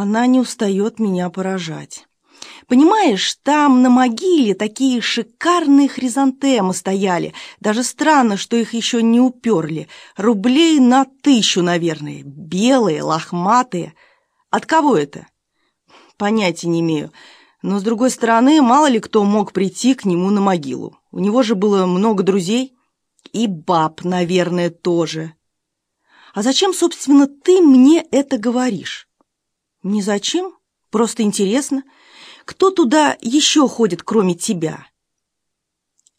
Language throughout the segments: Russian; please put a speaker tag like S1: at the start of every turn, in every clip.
S1: Она не устает меня поражать. Понимаешь, там на могиле такие шикарные хризантемы стояли. Даже странно, что их еще не уперли. Рублей на тысячу, наверное. Белые, лохматые. От кого это? Понятия не имею. Но, с другой стороны, мало ли кто мог прийти к нему на могилу. У него же было много друзей. И баб, наверное, тоже. А зачем, собственно, ты мне это говоришь? Не зачем, просто интересно. Кто туда еще ходит, кроме тебя?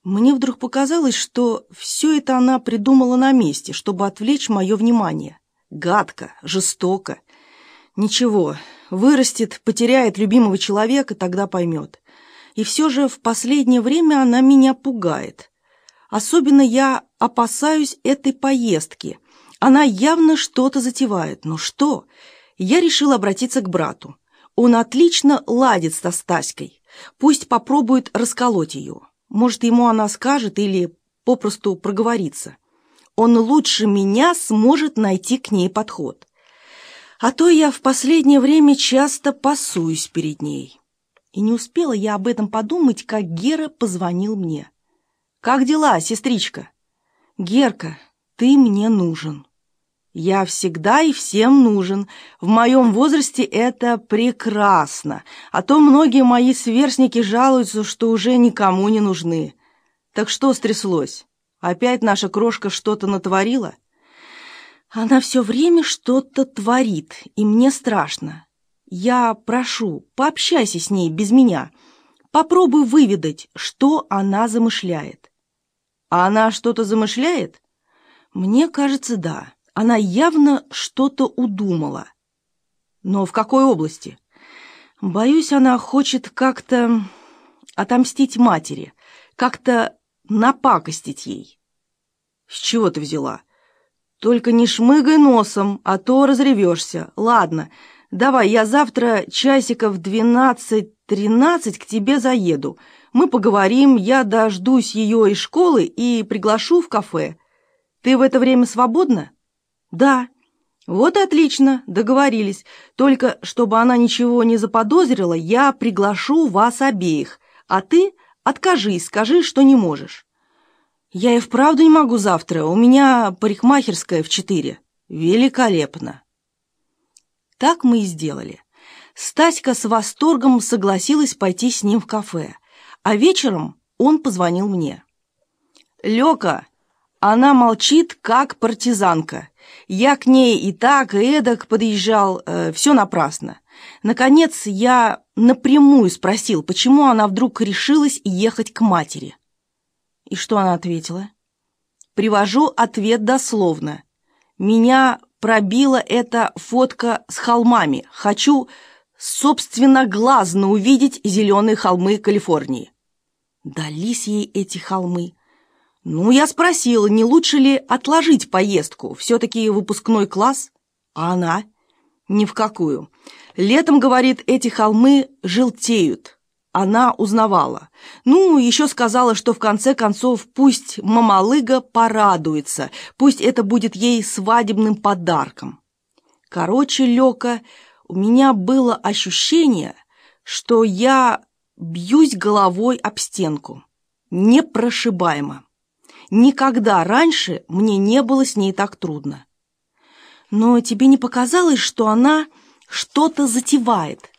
S1: Мне вдруг показалось, что все это она придумала на месте, чтобы отвлечь мое внимание. Гадко, жестоко. Ничего, вырастет, потеряет любимого человека, тогда поймет. И все же в последнее время она меня пугает. Особенно я опасаюсь этой поездки. Она явно что-то затевает. Но что? Я решил обратиться к брату. Он отлично ладит со Стаськой. Пусть попробует расколоть ее. Может, ему она скажет или попросту проговорится. Он лучше меня сможет найти к ней подход. А то я в последнее время часто пасуюсь перед ней. И не успела я об этом подумать, как Гера позвонил мне. «Как дела, сестричка?» «Герка, ты мне нужен». «Я всегда и всем нужен. В моем возрасте это прекрасно. А то многие мои сверстники жалуются, что уже никому не нужны. Так что стряслось? Опять наша крошка что-то натворила?» «Она все время что-то творит, и мне страшно. Я прошу, пообщайся с ней без меня. Попробуй выведать, что она замышляет». А она что-то замышляет? Мне кажется, да. Она явно что-то удумала. Но в какой области? Боюсь, она хочет как-то отомстить матери, как-то напакостить ей. С чего ты взяла? Только не шмыгай носом, а то разревешься. Ладно, давай, я завтра часиков двенадцать-тринадцать к тебе заеду. Мы поговорим, я дождусь ее из школы и приглашу в кафе. Ты в это время свободна? Да. Вот отлично, договорились. Только, чтобы она ничего не заподозрила, я приглашу вас обеих, а ты откажись, скажи, что не можешь. Я и вправду не могу завтра, у меня парикмахерская в четыре. Великолепно. Так мы и сделали. Стаська с восторгом согласилась пойти с ним в кафе а вечером он позвонил мне. «Лёка, она молчит, как партизанка. Я к ней и так, и эдак подъезжал, э, все напрасно. Наконец, я напрямую спросил, почему она вдруг решилась ехать к матери. И что она ответила? Привожу ответ дословно. Меня пробила эта фотка с холмами. Хочу собственно глазно увидеть зеленые холмы Калифорнии. Дались ей эти холмы. Ну, я спросила, не лучше ли отложить поездку, все-таки выпускной класс, а она ни в какую. Летом, говорит, эти холмы желтеют. Она узнавала. Ну, еще сказала, что в конце концов пусть мамалыга порадуется, пусть это будет ей свадебным подарком. Короче, Лёка, у меня было ощущение, что я бьюсь головой об стенку. Непрошибаемо. Никогда раньше мне не было с ней так трудно. Но тебе не показалось, что она что-то затевает?